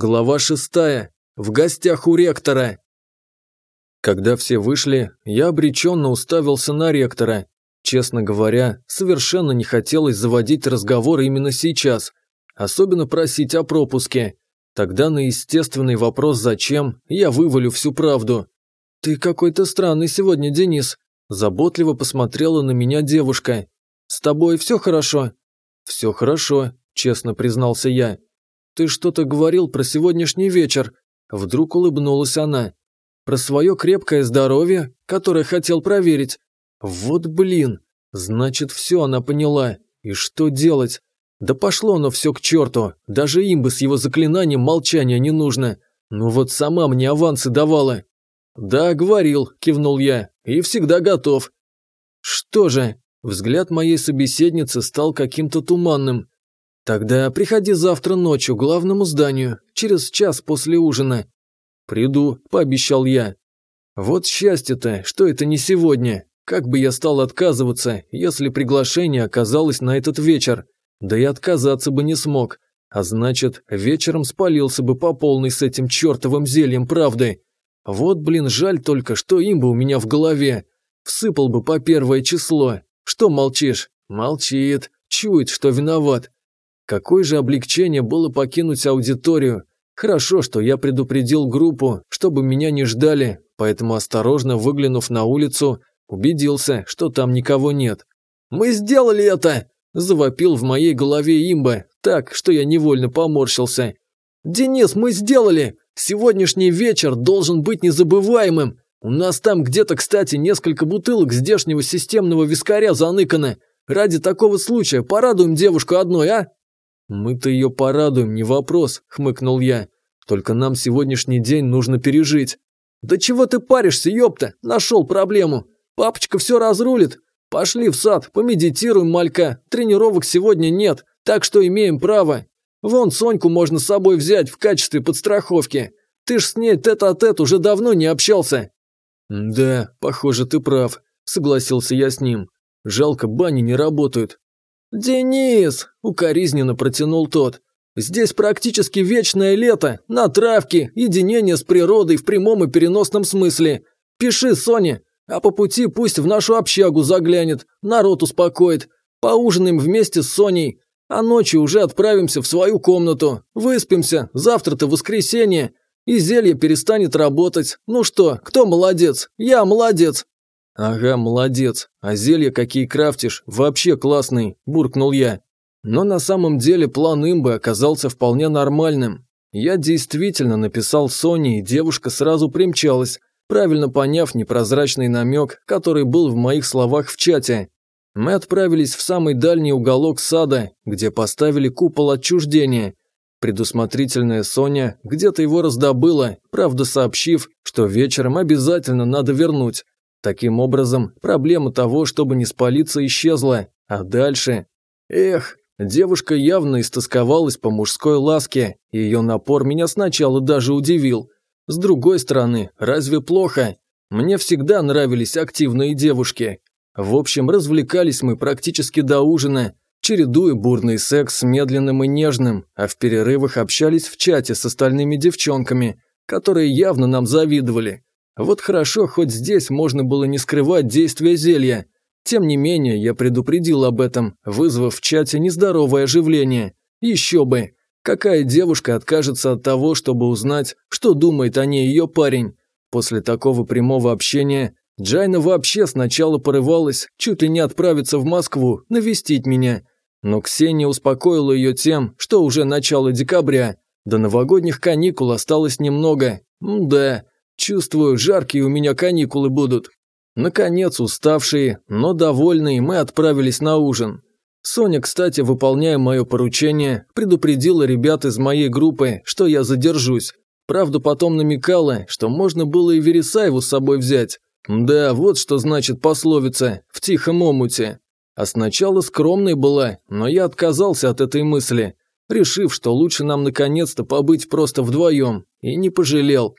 Глава шестая. В гостях у ректора. Когда все вышли, я обреченно уставился на ректора. Честно говоря, совершенно не хотелось заводить разговор именно сейчас, особенно просить о пропуске. Тогда на естественный вопрос «зачем?» я вывалю всю правду. «Ты какой-то странный сегодня, Денис», – заботливо посмотрела на меня девушка. «С тобой все хорошо?» «Все хорошо», – честно признался я. «Ты что-то говорил про сегодняшний вечер», – вдруг улыбнулась она. «Про свое крепкое здоровье, которое хотел проверить. Вот блин, значит, все она поняла. И что делать? Да пошло оно все к черту, даже имбы с его заклинанием молчания не нужно. Ну вот сама мне авансы давала. Да, говорил, кивнул я, и всегда готов. Что же, взгляд моей собеседницы стал каким-то туманным. Тогда приходи завтра ночью к главному зданию, через час после ужина. Приду, пообещал я. Вот счастье-то, что это не сегодня. Как бы я стал отказываться, если приглашение оказалось на этот вечер? Да и отказаться бы не смог. А значит, вечером спалился бы по полной с этим чертовым зельем правды. Вот, блин, жаль только, что им бы у меня в голове. Всыпал бы по первое число. Что молчишь? Молчит. Чует, что виноват. Какое же облегчение было покинуть аудиторию. Хорошо, что я предупредил группу, чтобы меня не ждали, поэтому осторожно выглянув на улицу, убедился, что там никого нет. «Мы сделали это!» Завопил в моей голове имба, так, что я невольно поморщился. «Денис, мы сделали! Сегодняшний вечер должен быть незабываемым! У нас там где-то, кстати, несколько бутылок здешнего системного вискаря заныкано. Ради такого случая порадуем девушку одной, а?» «Мы-то ее порадуем, не вопрос», – хмыкнул я. «Только нам сегодняшний день нужно пережить». «Да чего ты паришься, ёпта? Нашел проблему. Папочка все разрулит. Пошли в сад, помедитируем, малька. Тренировок сегодня нет, так что имеем право. Вон Соньку можно с собой взять в качестве подстраховки. Ты ж с ней тет-а-тет -тет уже давно не общался». «Да, похоже, ты прав», – согласился я с ним. «Жалко, бани не работают». «Денис!» – укоризненно протянул тот. «Здесь практически вечное лето, на травке, единение с природой в прямом и переносном смысле. Пиши Соне, а по пути пусть в нашу общагу заглянет, народ успокоит. Поужинаем вместе с Соней, а ночью уже отправимся в свою комнату. Выспимся, завтра-то воскресенье, и зелье перестанет работать. Ну что, кто молодец? Я молодец. Ага, молодец. А зелья какие крафтишь, вообще классный, буркнул я. Но на самом деле план имбы оказался вполне нормальным. Я действительно написал Соне, и девушка сразу примчалась, правильно поняв непрозрачный намек, который был в моих словах в чате. Мы отправились в самый дальний уголок сада, где поставили купол отчуждения. Предусмотрительная Соня где-то его раздобыла, правда сообщив, что вечером обязательно надо вернуть. Таким образом, проблема того, чтобы не спалиться, исчезла. А дальше... Эх, девушка явно истосковалась по мужской ласке, и ее напор меня сначала даже удивил – с другой стороны, разве плохо? Мне всегда нравились активные девушки. В общем, развлекались мы практически до ужина, чередуя бурный секс с медленным и нежным, а в перерывах общались в чате с остальными девчонками, которые явно нам завидовали. Вот хорошо, хоть здесь можно было не скрывать действия зелья. Тем не менее, я предупредил об этом, вызвав в чате нездоровое оживление. Еще бы, Какая девушка откажется от того, чтобы узнать, что думает о ней ее парень? После такого прямого общения Джайна вообще сначала порывалась чуть ли не отправиться в Москву, навестить меня. Но Ксения успокоила ее тем, что уже начало декабря. До новогодних каникул осталось немного. М да, чувствую, жаркие у меня каникулы будут. Наконец, уставшие, но довольные, мы отправились на ужин. Соня, кстати, выполняя мое поручение, предупредила ребят из моей группы, что я задержусь. Правда, потом намекала, что можно было и Вересаеву с собой взять. Да, вот что значит пословица «в тихом омуте». А сначала скромной была, но я отказался от этой мысли, решив, что лучше нам наконец-то побыть просто вдвоем, и не пожалел.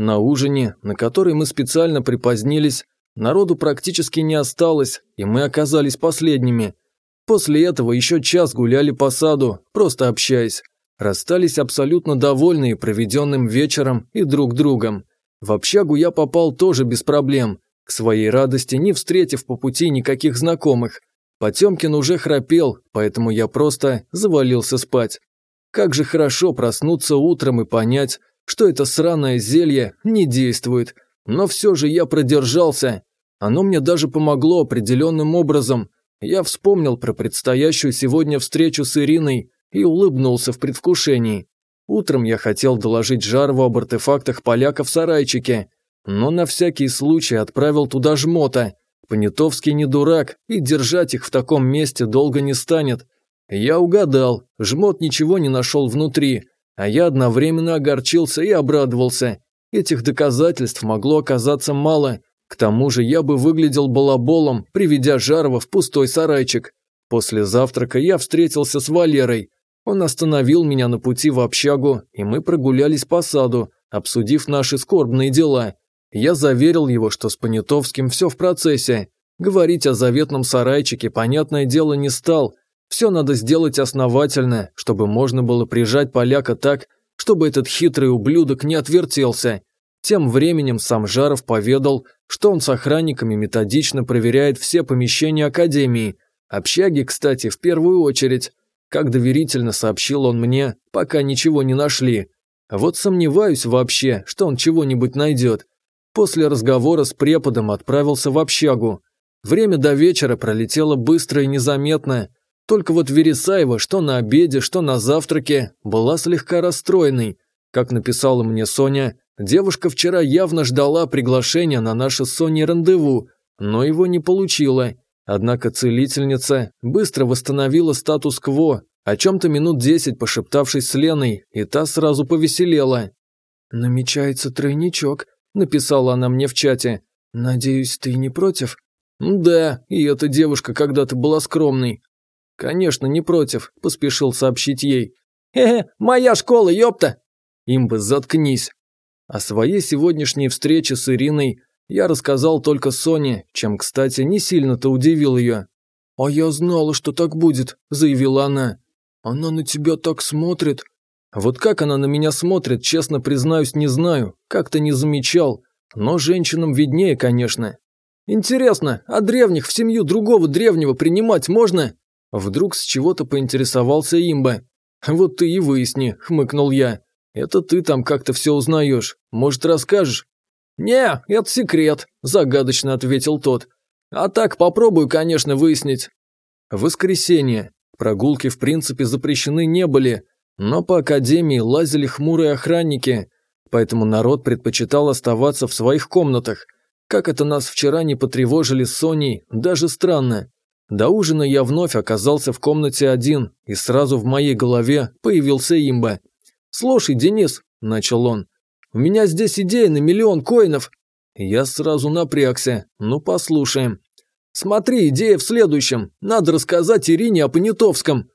На ужине, на который мы специально припозднились, народу практически не осталось, и мы оказались последними – После этого еще час гуляли по саду, просто общаясь. Расстались абсолютно довольные проведенным вечером и друг другом. В общагу я попал тоже без проблем, к своей радости не встретив по пути никаких знакомых. Потемкин уже храпел, поэтому я просто завалился спать. Как же хорошо проснуться утром и понять, что это сраное зелье не действует. Но все же я продержался. Оно мне даже помогло определенным образом. Я вспомнил про предстоящую сегодня встречу с Ириной и улыбнулся в предвкушении. Утром я хотел доложить Жарову об артефактах поляка в сарайчике, но на всякий случай отправил туда жмота. Понятовский не дурак, и держать их в таком месте долго не станет. Я угадал, жмот ничего не нашел внутри, а я одновременно огорчился и обрадовался. Этих доказательств могло оказаться мало, к тому же я бы выглядел балаболом, приведя Жарова в пустой сарайчик. После завтрака я встретился с Валерой. Он остановил меня на пути в общагу, и мы прогулялись по саду, обсудив наши скорбные дела. Я заверил его, что с Понятовским все в процессе. Говорить о заветном сарайчике, понятное дело, не стал. Все надо сделать основательно, чтобы можно было прижать поляка так, чтобы этот хитрый ублюдок не отвертелся. Тем временем сам Жаров поведал, что он с охранниками методично проверяет все помещения Академии. Общаги, кстати, в первую очередь. Как доверительно сообщил он мне, пока ничего не нашли. Вот сомневаюсь вообще, что он чего-нибудь найдет. После разговора с преподом отправился в общагу. Время до вечера пролетело быстро и незаметно. Только вот Вересаева, что на обеде, что на завтраке, была слегка расстроенной. Как написала мне Соня, девушка вчера явно ждала приглашения на наше с Соней рандеву, но его не получила. Однако целительница быстро восстановила статус-кво, о чем-то минут десять пошептавшись с Леной, и та сразу повеселела. «Намечается тройничок», – написала она мне в чате. «Надеюсь, ты не против?» «Да, и эта девушка когда-то была скромной». «Конечно, не против», – поспешил сообщить ей. «Хе-хе, моя школа, ёпта!» «Имба, заткнись!» О своей сегодняшней встрече с Ириной я рассказал только Соне, чем, кстати, не сильно-то удивил ее. «А я знала, что так будет», – заявила она. «Она на тебя так смотрит, вот как она на меня смотрит, честно признаюсь, не знаю, как-то не замечал, но женщинам виднее, конечно. Интересно, а древних в семью другого древнего принимать можно? Вдруг с чего-то поинтересовался имба. Вот ты и выясни, хмыкнул я. Это ты там как-то все узнаешь, может расскажешь? «Не, это секрет», – загадочно ответил тот. «А так попробую, конечно, выяснить». Воскресенье. Прогулки в принципе запрещены не были, но по академии лазили хмурые охранники, поэтому народ предпочитал оставаться в своих комнатах. Как это нас вчера не потревожили с Соней, даже странно. До ужина я вновь оказался в комнате один, и сразу в моей голове появился имба. «Слушай, Денис», – начал он, – «у меня здесь идея на миллион коинов». Я сразу напрягся, ну послушаем. «Смотри, идея в следующем. Надо рассказать Ирине о Понятовском.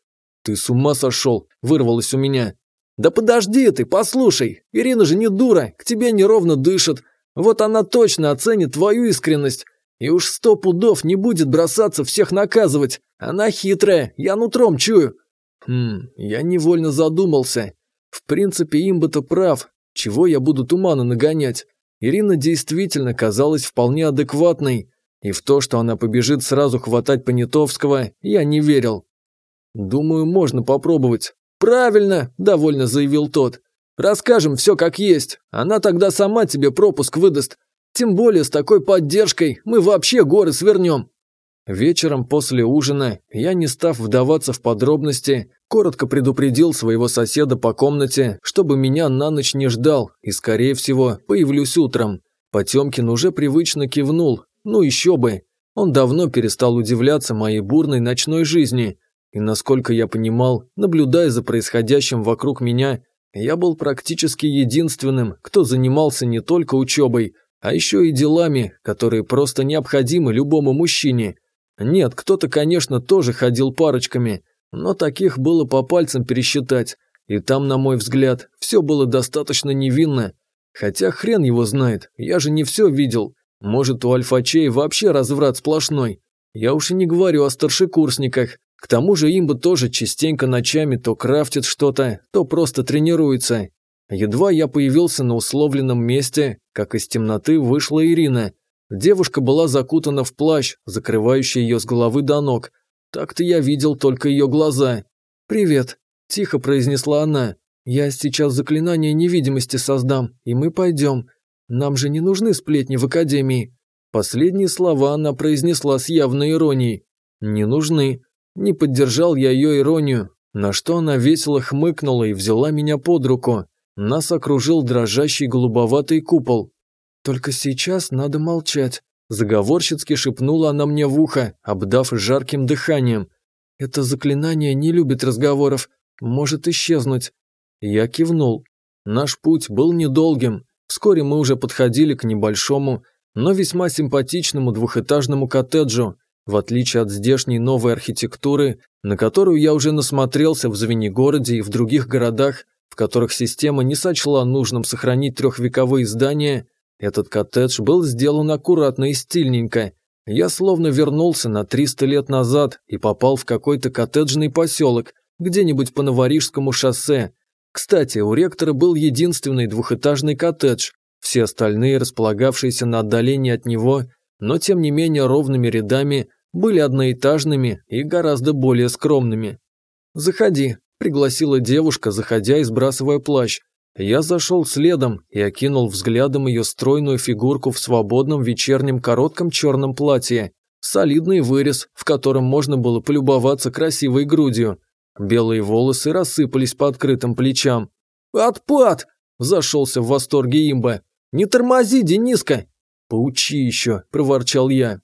«Ты с ума сошел!» – вырвалось у меня. «Да подожди ты, послушай! Ирина же не дура, к тебе неровно дышит. Вот она точно оценит твою искренность. И уж сто пудов не будет бросаться всех наказывать. Она хитрая, я нутром чую». Хм, я невольно задумался. В принципе, имба-то прав. Чего я буду тумана нагонять? Ирина действительно казалась вполне адекватной. И в то, что она побежит сразу хватать Понятовского, я не верил. «Думаю, можно попробовать». «Правильно», – довольно заявил тот. «Расскажем все как есть. Она тогда сама тебе пропуск выдаст. Тем более с такой поддержкой мы вообще горы свернем». Вечером после ужина, я не став вдаваться в подробности, коротко предупредил своего соседа по комнате, чтобы меня на ночь не ждал и, скорее всего, появлюсь утром. Потемкин уже привычно кивнул, ну еще бы. Он давно перестал удивляться моей бурной ночной жизни, и насколько я понимал, наблюдая за происходящим вокруг меня, я был практически единственным, кто занимался не только учебой, а еще и делами, которые просто необходимы любому мужчине. Нет, кто-то, конечно, тоже ходил парочками, но таких было по пальцам пересчитать, и там, на мой взгляд, все было достаточно невинно. Хотя хрен его знает, я же не все видел. Может, у альфачей вообще разврат сплошной. Я уж и не говорю о старшекурсниках, К тому же имба тоже частенько ночами то крафтит что-то, то просто тренируется. Едва я появился на условленном месте, как из темноты вышла Ирина. Девушка была закутана в плащ, закрывающий ее с головы до ног. Так-то я видел только ее глаза. «Привет», – тихо произнесла она. «Я сейчас заклинание невидимости создам, и мы пойдем. Нам же не нужны сплетни в академии». Последние слова она произнесла с явной иронией. «Не нужны». Не поддержал я ее иронию, на что она весело хмыкнула и взяла меня под руку. Нас окружил дрожащий голубоватый купол. «Только сейчас надо молчать», – заговорщицки шепнула она мне в ухо, обдав жарким дыханием. «Это заклинание не любит разговоров, может исчезнуть». Я кивнул. Наш путь был недолгим. Вскоре мы уже подходили к небольшому, но весьма симпатичному двухэтажному коттеджу, в отличие от здешней новой архитектуры, на которую я уже насмотрелся в Звенигороде и в других городах, в которых система не сочла нужным сохранить трехвековые здания, этот коттедж был сделан аккуратно и стильненько. Я словно вернулся на 300 лет назад и попал в какой-то коттеджный поселок, где-нибудь по Новорижскому шоссе. Кстати, у ректора был единственный двухэтажный коттедж, все остальные, располагавшиеся на отдалении от него, но тем не менее ровными рядами, были одноэтажными и гораздо более скромными. «Заходи», – пригласила девушка, заходя и сбрасывая плащ. Я зашел следом и окинул взглядом ее стройную фигурку в свободном вечернем коротком черном платье. Солидный вырез, в котором можно было полюбоваться красивой грудью. Белые волосы рассыпались по открытым плечам. «Отпад!» – зашелся в восторге имба. «Не тормози, Дениска!» «Поучи еще!» – проворчал я.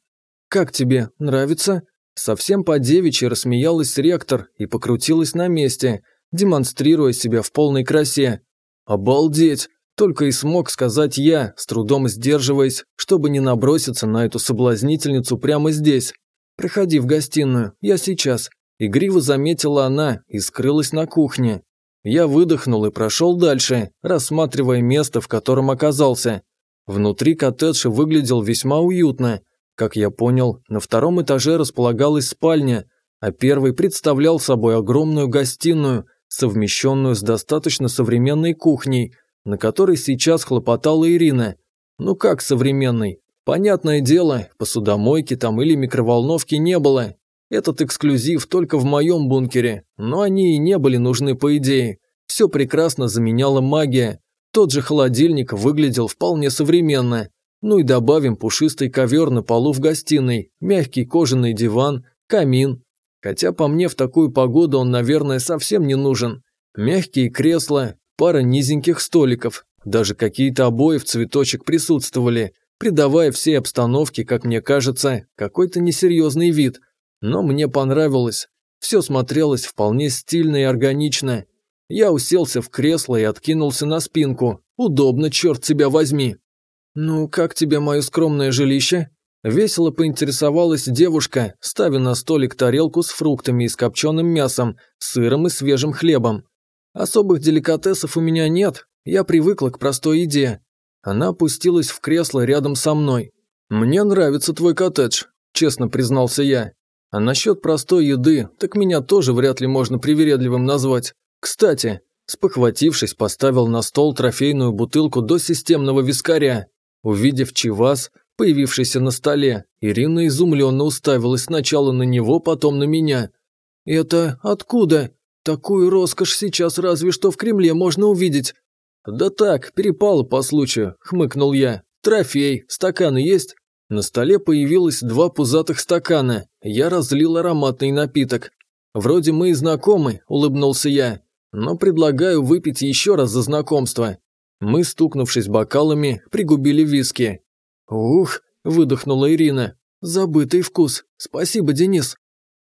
«Как тебе? Нравится?» Совсем по-девичьи рассмеялась ректор и покрутилась на месте, демонстрируя себя в полной красе. «Обалдеть!» – только и смог сказать я, с трудом сдерживаясь, чтобы не наброситься на эту соблазнительницу прямо здесь. «Приходи в гостиную, я сейчас». Игриво заметила она и скрылась на кухне. Я выдохнул и прошел дальше, рассматривая место, в котором оказался. Внутри коттедж выглядел весьма уютно. Как я понял, на втором этаже располагалась спальня, а первый представлял собой огромную гостиную, совмещенную с достаточно современной кухней, на которой сейчас хлопотала Ирина. Ну как современной? Понятное дело, посудомойки там или микроволновки не было. Этот эксклюзив только в моем бункере, но они и не были нужны по идее. Все прекрасно заменяла магия. Тот же холодильник выглядел вполне современно. Ну и добавим пушистый ковер на полу в гостиной, мягкий кожаный диван, камин. Хотя по мне в такую погоду он, наверное, совсем не нужен. Мягкие кресла, пара низеньких столиков, даже какие-то обои в цветочек присутствовали, придавая всей обстановке, как мне кажется, какой-то несерьезный вид. Но мне понравилось. Все смотрелось вполне стильно и органично. Я уселся в кресло и откинулся на спинку. Удобно, черт тебя возьми. «Ну, как тебе мое скромное жилище?» Весело поинтересовалась девушка, ставя на столик тарелку с фруктами и с копченым мясом, сыром и свежим хлебом. «Особых деликатесов у меня нет, я привыкла к простой еде». Она опустилась в кресло рядом со мной. «Мне нравится твой коттедж», – честно признался я. «А насчет простой еды, так меня тоже вряд ли можно привередливым назвать. Кстати, спохватившись, поставил на стол трофейную бутылку до системного вискаря. Увидев Чивас, появившийся на столе, Ирина изумленно уставилась сначала на него, потом на меня. «Это откуда? Такую роскошь сейчас разве что в Кремле можно увидеть». «Да так, перепало по случаю», – хмыкнул я. «Трофей, стаканы есть?» На столе появилось два пузатых стакана. Я разлил ароматный напиток. «Вроде мы и знакомы», – улыбнулся я. «Но предлагаю выпить еще раз за знакомство. Мы, стукнувшись бокалами, пригубили виски. «Ух!» – выдохнула Ирина. «Забытый вкус. Спасибо, Денис».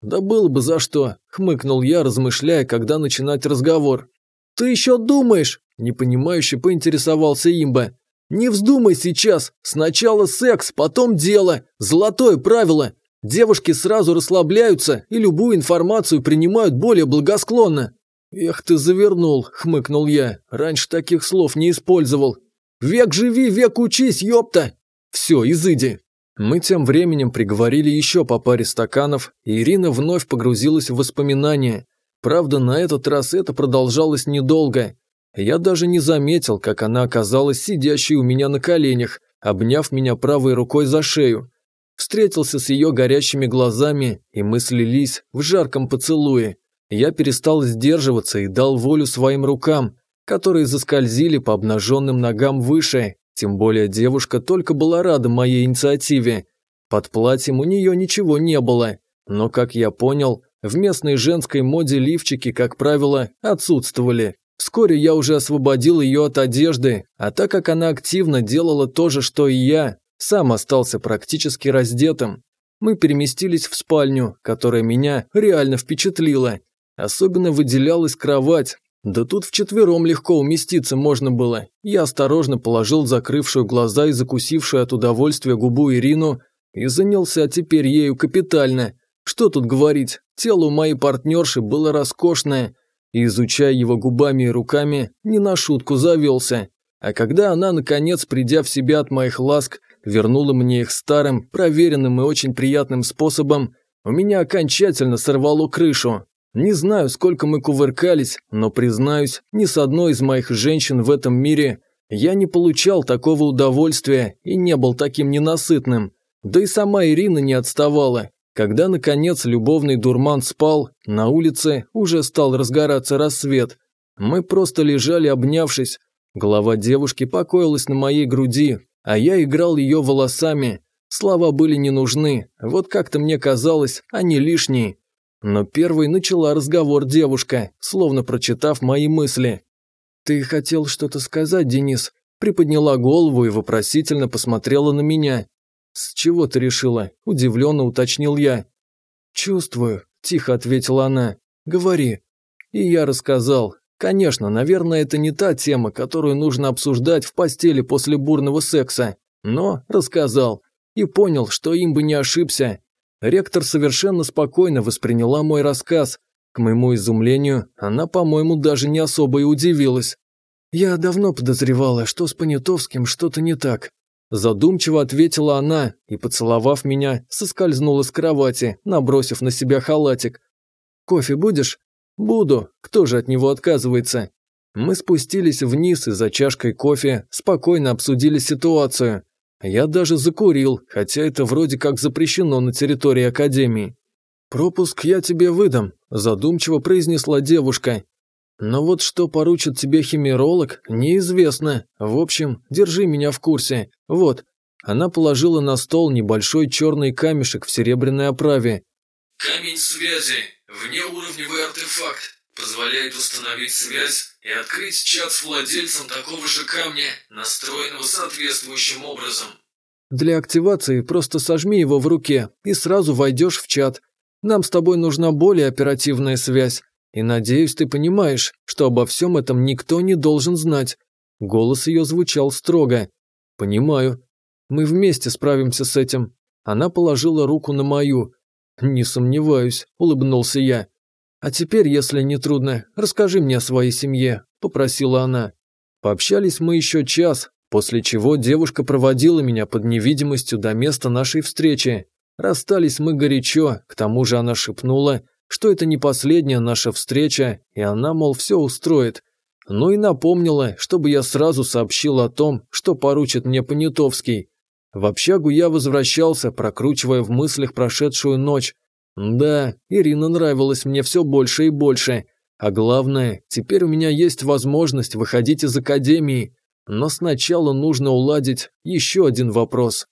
«Да было бы за что», – хмыкнул я, размышляя, когда начинать разговор. «Ты еще думаешь?» – непонимающе поинтересовался имба. «Не вздумай сейчас. Сначала секс, потом дело. Золотое правило. Девушки сразу расслабляются и любую информацию принимают более благосклонно. «Эх ты завернул», – хмыкнул я. «Раньше таких слов не использовал». «Век живи, век учись, ёпта!» «Все, изыди». Мы тем временем приговорили еще по паре стаканов, и Ирина вновь погрузилась в воспоминания. Правда, на этот раз это продолжалось недолго. Я даже не заметил, как она оказалась сидящей у меня на коленях, обняв меня правой рукой за шею. Встретился с ее горящими глазами, и мы слились в жарком поцелуе. Я перестал сдерживаться и дал волю своим рукам, которые заскользили по обнаженным ногам выше, тем более девушка только была рада моей инициативе. Под платьем у нее ничего не было, но, как я понял, в местной женской моде лифчики, как правило, отсутствовали. Вскоре я уже освободил ее от одежды, а так как она активно делала то же, что и я, сам остался практически раздетым. Мы переместились в спальню, которая меня реально впечатлила. Особенно выделялась кровать, да тут вчетвером легко уместиться можно было. Я осторожно положил закрывшую глаза и закусившую от удовольствия губу Ирину и занялся теперь ею капитально. Что тут говорить, тело у моей партнерши было роскошное, и, изучая его губами и руками, не на шутку завелся. А когда она, наконец, придя в себя от моих ласк, вернула мне их старым, проверенным и очень приятным способом, у меня окончательно сорвало крышу. Не знаю, сколько мы кувыркались, но, признаюсь, ни с одной из моих женщин в этом мире я не получал такого удовольствия и не был таким ненасытным. Да и сама Ирина не отставала. Когда, наконец, любовный дурман спал, на улице уже стал разгораться рассвет. Мы просто лежали, обнявшись. Голова девушки покоилась на моей груди, а я играл ее волосами. Слова были не нужны, вот как-то мне казалось, они лишние. Но первой начала разговор девушка, словно прочитав мои мысли. «Ты хотел что-то сказать, Денис?» Приподняла голову и вопросительно посмотрела на меня. «С чего ты решила?» – удивленно уточнил я. «Чувствую», – тихо ответила она. «Говори». И я рассказал. Конечно, наверное, это не та тема, которую нужно обсуждать в постели после бурного секса. Но рассказал. И понял, что им бы не ошибся. Ректор совершенно спокойно восприняла мой рассказ. К моему изумлению, она, по-моему, даже не особо и удивилась. «Я давно подозревала, что с Понятовским что-то не так». Задумчиво ответила она и, поцеловав меня, соскользнула с кровати, набросив на себя халатик. «Кофе будешь?» «Буду. Кто же от него отказывается?» Мы спустились вниз и за чашкой кофе спокойно обсудили ситуацию. Я даже закурил, хотя это вроде как запрещено на территории Академии. «Пропуск я тебе выдам», – задумчиво произнесла девушка. «Но вот что поручит тебе химеролог, неизвестно. В общем, держи меня в курсе. Вот». Она положила на стол небольшой черный камешек в серебряной оправе. «Камень связи. Внеуровневый артефакт. Позволяет установить связь и открыть чат с владельцем такого же камня, настроенного соответствующим образом. Для активации просто сожми его в руке и сразу войдешь в чат. Нам с тобой нужна более оперативная связь. И надеюсь, ты понимаешь, что обо всем этом никто не должен знать. Голос ее звучал строго. Понимаю. Мы вместе справимся с этим. Она положила руку на мою. Не сомневаюсь, улыбнулся я. «А теперь, если не трудно, расскажи мне о своей семье», – попросила она. Пообщались мы еще час, после чего девушка проводила меня под невидимостью до места нашей встречи. Расстались мы горячо, к тому же она шепнула, что это не последняя наша встреча, и она, мол, все устроит. Ну и напомнила, чтобы я сразу сообщил о том, что поручит мне Понятовский. В общагу я возвращался, прокручивая в мыслях прошедшую ночь, да, Ирина нравилась мне все больше и больше. А главное, теперь у меня есть возможность выходить из академии. Но сначала нужно уладить еще один вопрос.